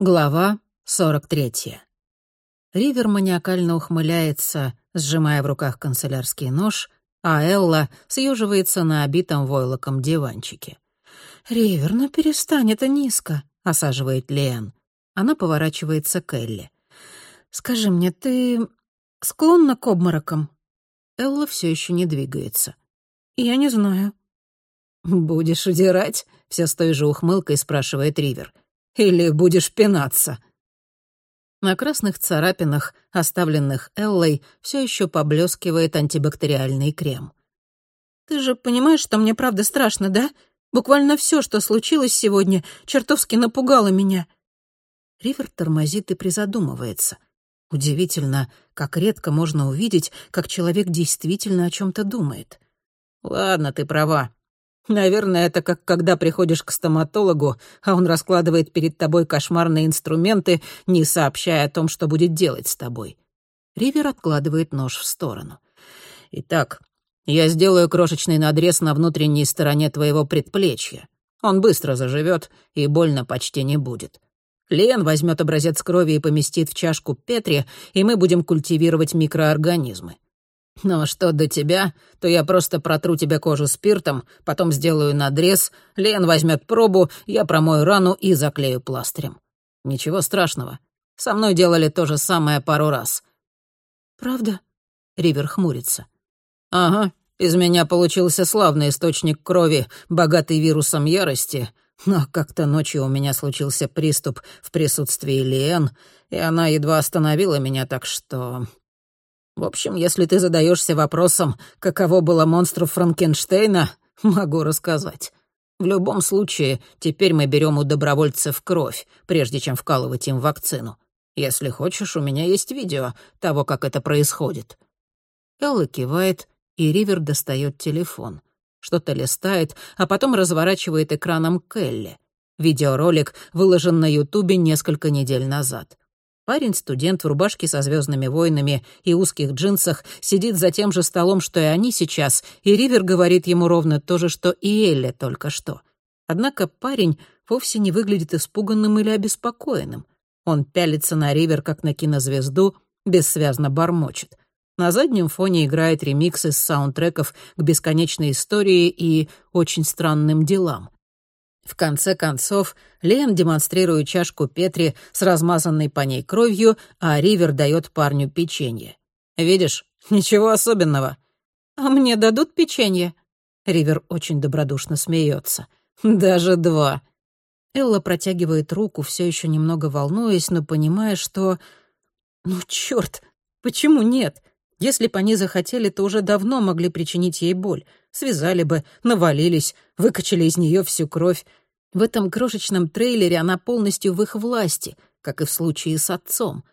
Глава 43. Ривер маниакально ухмыляется, сжимая в руках канцелярский нож, а Элла съеживается на обитом войлоком диванчике. «Ривер, ну перестань, это низко», — осаживает Лен. Она поворачивается к Элле. «Скажи мне, ты склонна к обморокам?» Элла все еще не двигается. «Я не знаю». «Будешь удирать?» — все с той же ухмылкой спрашивает Ривер. «Или будешь пинаться?» На красных царапинах, оставленных Эллой, все еще поблескивает антибактериальный крем. «Ты же понимаешь, что мне правда страшно, да? Буквально все, что случилось сегодня, чертовски напугало меня». Ривер тормозит и призадумывается. Удивительно, как редко можно увидеть, как человек действительно о чем то думает. «Ладно, ты права. Наверное, это как когда приходишь к стоматологу, а он раскладывает перед тобой кошмарные инструменты, не сообщая о том, что будет делать с тобой. Ривер откладывает нож в сторону. Итак, я сделаю крошечный надрез на внутренней стороне твоего предплечья. Он быстро заживет, и больно почти не будет. Лен возьмет образец крови и поместит в чашку Петри, и мы будем культивировать микроорганизмы. Но что до тебя, то я просто протру тебе кожу спиртом, потом сделаю надрез, Лен возьмет пробу, я промою рану и заклею пластырем. Ничего страшного. Со мной делали то же самое пару раз. Правда? Ривер хмурится. Ага, из меня получился славный источник крови, богатый вирусом ярости, но как-то ночью у меня случился приступ в присутствии Лиэн, и она едва остановила меня, так что в общем, если ты задаешься вопросом, каково было монстру Франкенштейна, могу рассказать. В любом случае, теперь мы берем у добровольцев кровь, прежде чем вкалывать им вакцину. Если хочешь, у меня есть видео того, как это происходит». Элла кивает, и Ривер достает телефон. Что-то листает, а потом разворачивает экраном к Элли. Видеоролик выложен на Ютубе несколько недель назад. Парень-студент в рубашке со звездными войнами и узких джинсах сидит за тем же столом, что и они сейчас, и Ривер говорит ему ровно то же, что и Элли только что. Однако парень вовсе не выглядит испуганным или обеспокоенным. Он пялится на Ривер, как на кинозвезду, бессвязно бормочет. На заднем фоне играет ремикс из саундтреков к бесконечной истории и очень странным делам. В конце концов, Лен демонстрирует чашку Петри с размазанной по ней кровью, а Ривер дает парню печенье. «Видишь, ничего особенного». «А мне дадут печенье?» Ривер очень добродушно смеется. «Даже два». Элла протягивает руку, все еще немного волнуясь, но понимая, что... «Ну, черт, почему нет? Если бы они захотели, то уже давно могли причинить ей боль. Связали бы, навалились, выкачали из нее всю кровь. В этом крошечном трейлере она полностью в их власти, как и в случае с отцом.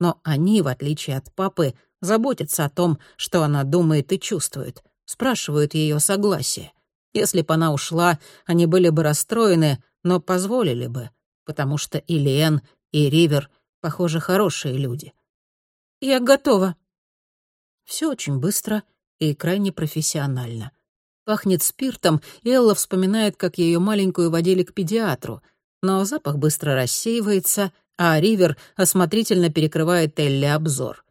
Но они, в отличие от папы, заботятся о том, что она думает и чувствует, спрашивают ее согласие. Если бы она ушла, они были бы расстроены, но позволили бы, потому что и Лиэн, и Ривер, похоже, хорошие люди. «Я готова», все очень быстро и крайне профессионально. Пахнет спиртом, и Элла вспоминает, как ее маленькую водили к педиатру. Но запах быстро рассеивается, а Ривер осмотрительно перекрывает Элли обзор.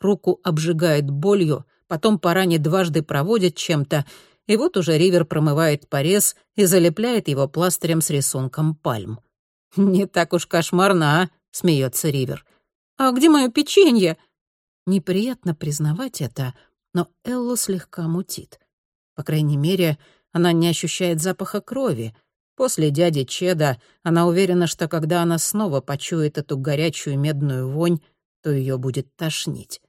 Руку обжигает болью, потом по ране дважды проводят чем-то, и вот уже Ривер промывает порез и залепляет его пластырем с рисунком пальм. «Не так уж кошмарно, а?» — смеется Ривер. «А где мое печенье?» Неприятно признавать это, но Эллу слегка мутит. По крайней мере, она не ощущает запаха крови. После дяди Чеда она уверена, что когда она снова почует эту горячую медную вонь, то ее будет тошнить.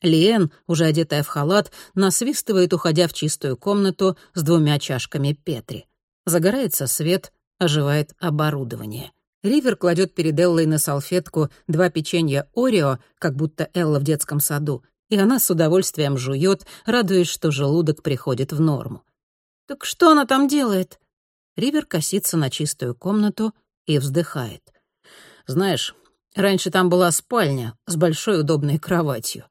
Лиэн, уже одетая в халат, насвистывает, уходя в чистую комнату с двумя чашками Петри. Загорается свет, оживает оборудование. Ривер кладет перед Эллой на салфетку два печенья Орео, как будто Элла в детском саду, и она с удовольствием жует, радуясь, что желудок приходит в норму. «Так что она там делает?» Ривер косится на чистую комнату и вздыхает. «Знаешь, раньше там была спальня с большой удобной кроватью.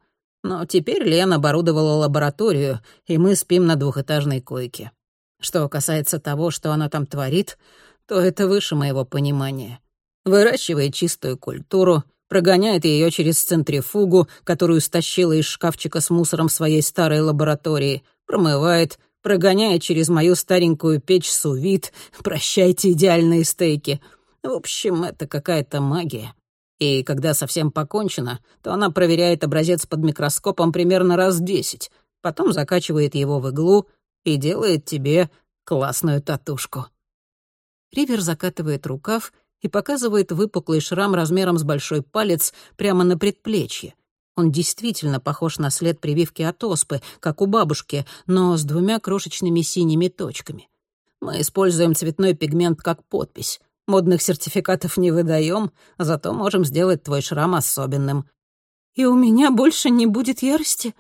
Но теперь Лен оборудовала лабораторию, и мы спим на двухэтажной койке. Что касается того, что она там творит, то это выше моего понимания. Выращивает чистую культуру, прогоняет ее через центрифугу, которую стащила из шкафчика с мусором своей старой лаборатории, промывает, прогоняет через мою старенькую печь сувит, прощайте идеальные стейки. В общем, это какая-то магия. И когда совсем покончено, то она проверяет образец под микроскопом примерно раз десять, потом закачивает его в иглу и делает тебе классную татушку. Ривер закатывает рукав и показывает выпуклый шрам размером с большой палец прямо на предплечье. Он действительно похож на след прививки от оспы, как у бабушки, но с двумя крошечными синими точками. Мы используем цветной пигмент как подпись. Модных сертификатов не выдаем, зато можем сделать твой шрам особенным. «И у меня больше не будет ярости?»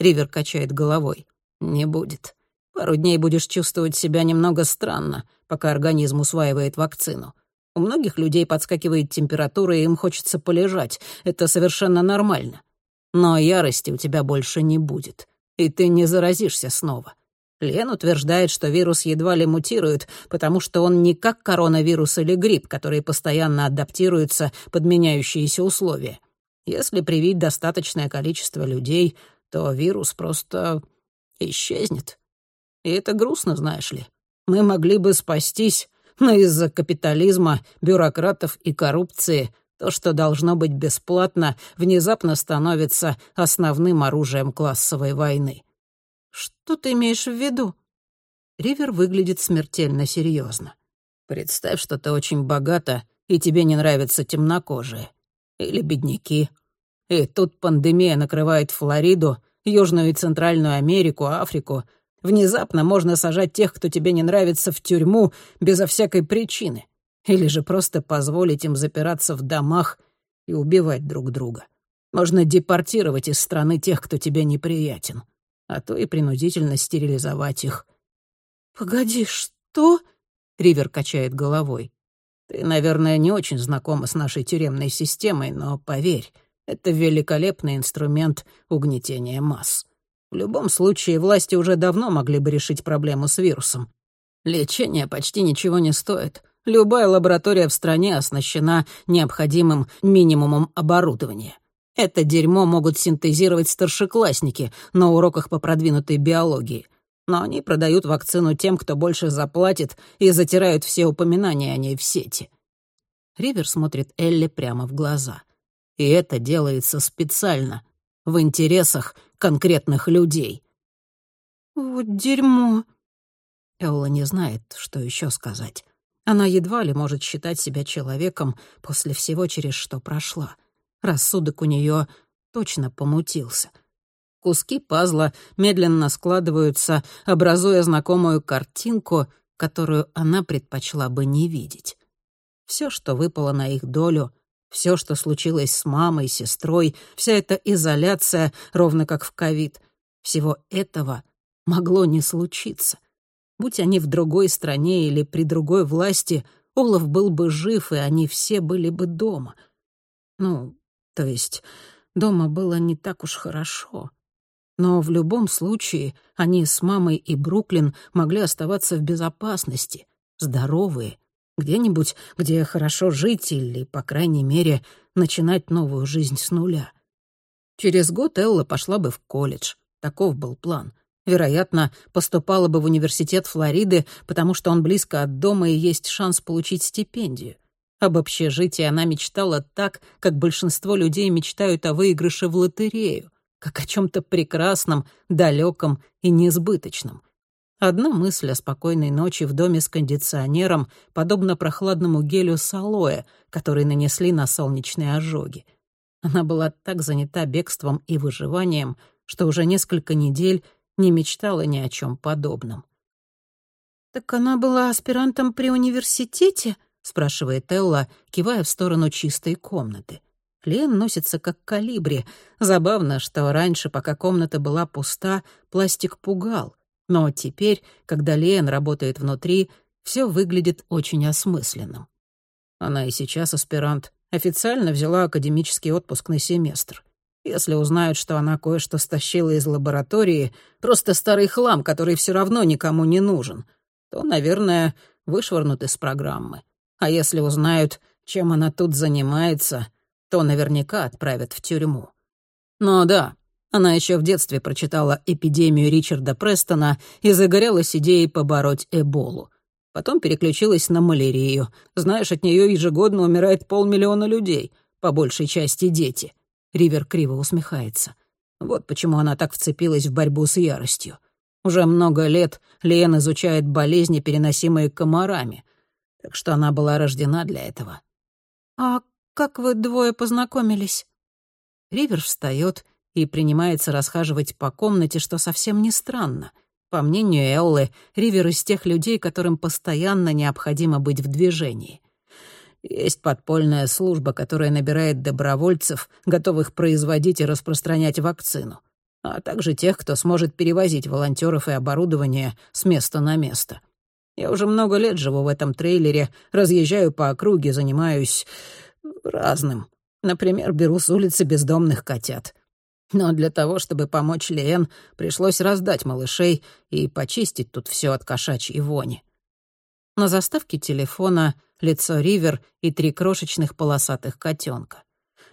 Ривер качает головой. «Не будет. Пару дней будешь чувствовать себя немного странно, пока организм усваивает вакцину. У многих людей подскакивает температура, и им хочется полежать. Это совершенно нормально. Но ярости у тебя больше не будет, и ты не заразишься снова. Лен утверждает, что вирус едва ли мутирует, потому что он не как коронавирус или грипп, которые постоянно адаптируются под меняющиеся условия. Если привить достаточное количество людей, то вирус просто исчезнет. И это грустно, знаешь ли. Мы могли бы спастись, но из-за капитализма, бюрократов и коррупции то, что должно быть бесплатно, внезапно становится основным оружием классовой войны. Что ты имеешь в виду? Ривер выглядит смертельно серьезно. Представь, что ты очень богата, и тебе не нравятся темнокожие. Или бедняки. И тут пандемия накрывает Флориду, Южную и Центральную Америку, Африку, Внезапно можно сажать тех, кто тебе не нравится, в тюрьму безо всякой причины. Или же просто позволить им запираться в домах и убивать друг друга. Можно депортировать из страны тех, кто тебе неприятен, а то и принудительно стерилизовать их. «Погоди, что?» — Ривер качает головой. «Ты, наверное, не очень знакома с нашей тюремной системой, но поверь, это великолепный инструмент угнетения масс. В любом случае, власти уже давно могли бы решить проблему с вирусом. Лечение почти ничего не стоит. Любая лаборатория в стране оснащена необходимым минимумом оборудования. Это дерьмо могут синтезировать старшеклассники на уроках по продвинутой биологии. Но они продают вакцину тем, кто больше заплатит, и затирают все упоминания о ней в сети. Ривер смотрит Элли прямо в глаза. И это делается специально, в интересах конкретных людей. «Вот дерьмо». Элла не знает, что еще сказать. Она едва ли может считать себя человеком после всего, через что прошла. Рассудок у нее точно помутился. Куски пазла медленно складываются, образуя знакомую картинку, которую она предпочла бы не видеть. Все, что выпало на их долю — все, что случилось с мамой, сестрой, вся эта изоляция, ровно как в ковид, всего этого могло не случиться. Будь они в другой стране или при другой власти, Олаф был бы жив, и они все были бы дома. Ну, то есть дома было не так уж хорошо. Но в любом случае они с мамой и Бруклин могли оставаться в безопасности, здоровые, где-нибудь, где хорошо жить или, по крайней мере, начинать новую жизнь с нуля. Через год Элла пошла бы в колледж. Таков был план. Вероятно, поступала бы в университет Флориды, потому что он близко от дома и есть шанс получить стипендию. Об общежитии она мечтала так, как большинство людей мечтают о выигрыше в лотерею, как о чем то прекрасном, далеком и несбыточном — Одна мысль о спокойной ночи в доме с кондиционером подобна прохладному гелю с алоэ, который нанесли на солнечные ожоги. Она была так занята бегством и выживанием, что уже несколько недель не мечтала ни о чем подобном. «Так она была аспирантом при университете?» — спрашивает Элла, кивая в сторону чистой комнаты. Лен носится как калибри. Забавно, что раньше, пока комната была пуста, пластик пугал — но теперь, когда Лен работает внутри, все выглядит очень осмысленным. Она и сейчас аспирант. Официально взяла академический отпуск на семестр. Если узнают, что она кое-что стащила из лаборатории, просто старый хлам, который все равно никому не нужен, то, наверное, вышвырнут из программы. А если узнают, чем она тут занимается, то наверняка отправят в тюрьму. Но да, она еще в детстве прочитала «Эпидемию Ричарда Престона» и загорелась идеей побороть Эболу. Потом переключилась на малярию. Знаешь, от нее ежегодно умирает полмиллиона людей, по большей части дети. Ривер криво усмехается. Вот почему она так вцепилась в борьбу с яростью. Уже много лет Лен изучает болезни, переносимые комарами. Так что она была рождена для этого. «А как вы двое познакомились?» Ривер встает и принимается расхаживать по комнате, что совсем не странно. По мнению Эллы, Ривер из тех людей, которым постоянно необходимо быть в движении. Есть подпольная служба, которая набирает добровольцев, готовых производить и распространять вакцину, а также тех, кто сможет перевозить волонтеров и оборудование с места на место. Я уже много лет живу в этом трейлере, разъезжаю по округе, занимаюсь разным. Например, беру с улицы бездомных котят. Но для того, чтобы помочь Лен, пришлось раздать малышей и почистить тут все от кошачьей вони. На заставке телефона лицо Ривер и три крошечных полосатых котенка.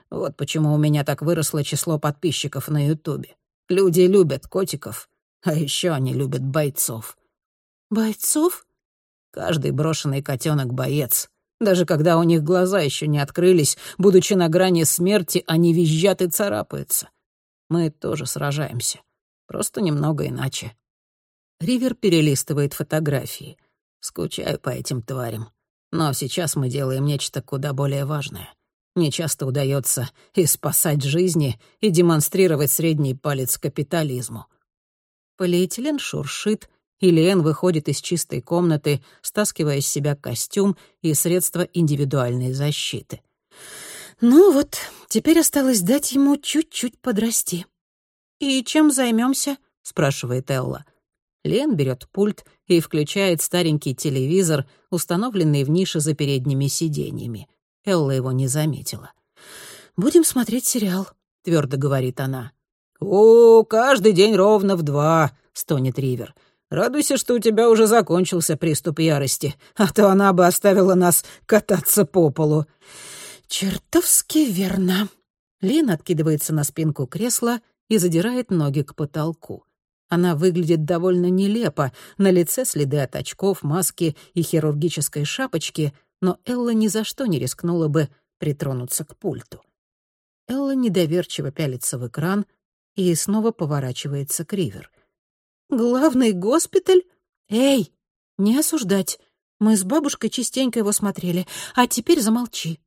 Вот почему у меня так выросло число подписчиков на Ютубе. Люди любят котиков, а еще они любят бойцов. Бойцов? Каждый брошенный котенок боец. Даже когда у них глаза еще не открылись, будучи на грани смерти, они визжат и царапаются. Мы тоже сражаемся. Просто немного иначе. Ривер перелистывает фотографии. Скучаю по этим тварям. Но сейчас мы делаем нечто куда более важное. Мне часто удается и спасать жизни, и демонстрировать средний палец капитализму. Полиэтилен шуршит, и Лиэн выходит из чистой комнаты, стаскивая с себя костюм и средства индивидуальной защиты. «Ну вот, теперь осталось дать ему чуть-чуть подрасти». «И чем займемся? спрашивает Элла. Лен берет пульт и включает старенький телевизор, установленный в нише за передними сиденьями. Элла его не заметила. «Будем смотреть сериал», — твердо говорит она. «О, каждый день ровно в два», — стонет Ривер. «Радуйся, что у тебя уже закончился приступ ярости, а то она бы оставила нас кататься по полу». «Чертовски верно». Лин откидывается на спинку кресла и задирает ноги к потолку. Она выглядит довольно нелепо, на лице следы от очков, маски и хирургической шапочки, но Элла ни за что не рискнула бы притронуться к пульту. Элла недоверчиво пялится в экран и снова поворачивается к Ривер. «Главный госпиталь? Эй, не осуждать. Мы с бабушкой частенько его смотрели, а теперь замолчи».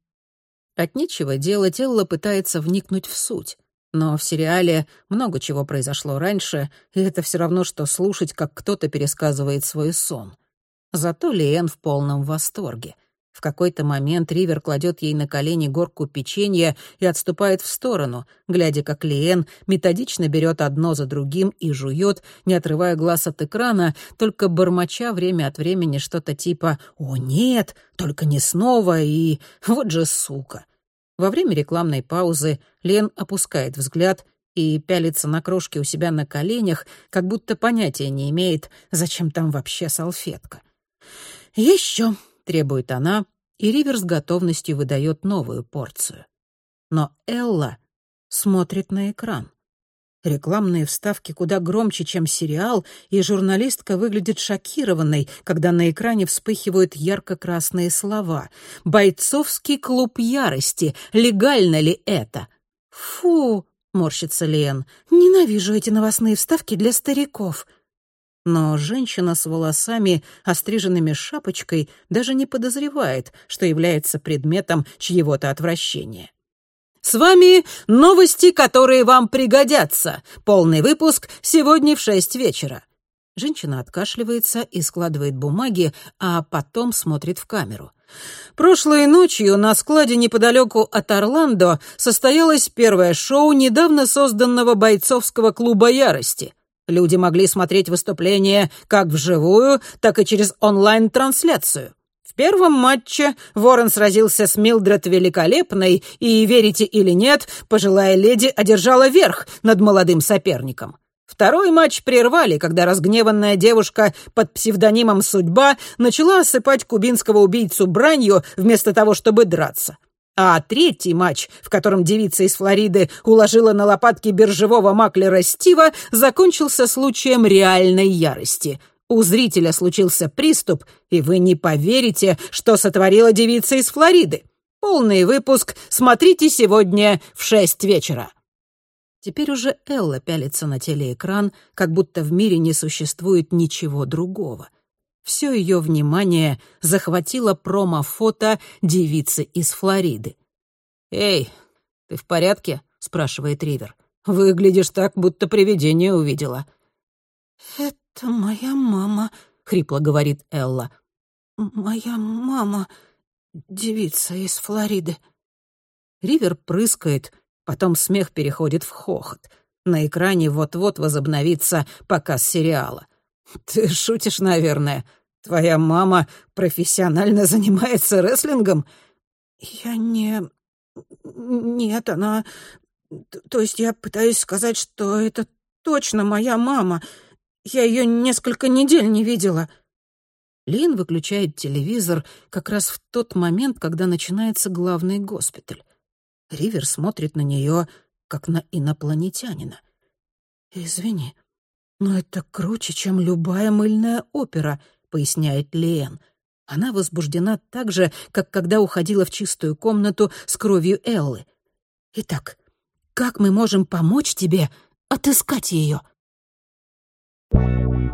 От нечего делать Элла пытается вникнуть в суть. Но в сериале много чего произошло раньше, и это все равно, что слушать, как кто-то пересказывает свой сон. Зато Лиэн в полном восторге. В какой-то момент Ривер кладет ей на колени горку печенья и отступает в сторону, глядя, как Лиэн методично берет одно за другим и жует, не отрывая глаз от экрана, только бормоча время от времени что-то типа «О, нет, только не снова» и «Вот же сука». Во время рекламной паузы Лен опускает взгляд и пялится на крошки у себя на коленях, как будто понятия не имеет, зачем там вообще салфетка. «Еще!» — требует она, и Ривер с готовностью выдает новую порцию. Но Элла смотрит на экран. Рекламные вставки куда громче, чем сериал, и журналистка выглядит шокированной, когда на экране вспыхивают ярко-красные слова. «Бойцовский клуб ярости! Легально ли это?» «Фу!» — морщится Лен. «Ненавижу эти новостные вставки для стариков». Но женщина с волосами, остриженными шапочкой, даже не подозревает, что является предметом чьего-то отвращения. С вами новости, которые вам пригодятся. Полный выпуск сегодня в шесть вечера». Женщина откашливается и складывает бумаги, а потом смотрит в камеру. Прошлой ночью на складе неподалеку от Орландо состоялось первое шоу недавно созданного бойцовского клуба ярости. Люди могли смотреть выступления как вживую, так и через онлайн-трансляцию. В первом матче Ворон сразился с Милдред Великолепной, и, верите или нет, пожилая леди одержала верх над молодым соперником. Второй матч прервали, когда разгневанная девушка под псевдонимом «Судьба» начала осыпать кубинского убийцу бранью вместо того, чтобы драться. А третий матч, в котором девица из Флориды уложила на лопатки биржевого маклера Стива, закончился случаем реальной ярости. У зрителя случился приступ, и вы не поверите, что сотворила девица из Флориды. Полный выпуск смотрите сегодня в шесть вечера. Теперь уже Элла пялится на телеэкран, как будто в мире не существует ничего другого. Все ее внимание захватило промо-фото девицы из Флориды. «Эй, ты в порядке?» — спрашивает Ривер. «Выглядишь так, будто привидение увидела». «Это моя мама», — хрипло говорит Элла. «Моя мама, девица из Флориды». Ривер прыскает, Потом смех переходит в хохот. На экране вот-вот возобновится показ сериала. «Ты шутишь, наверное. Твоя мама профессионально занимается рестлингом?» «Я не... Нет, она... То есть я пытаюсь сказать, что это точно моя мама. Я ее несколько недель не видела». Лин выключает телевизор как раз в тот момент, когда начинается главный госпиталь. Ривер смотрит на нее, как на инопланетянина. «Извини, «Но это круче, чем любая мыльная опера», — поясняет Лен. Она возбуждена так же, как когда уходила в чистую комнату с кровью Эллы. «Итак, как мы можем помочь тебе отыскать ее?» Thank you.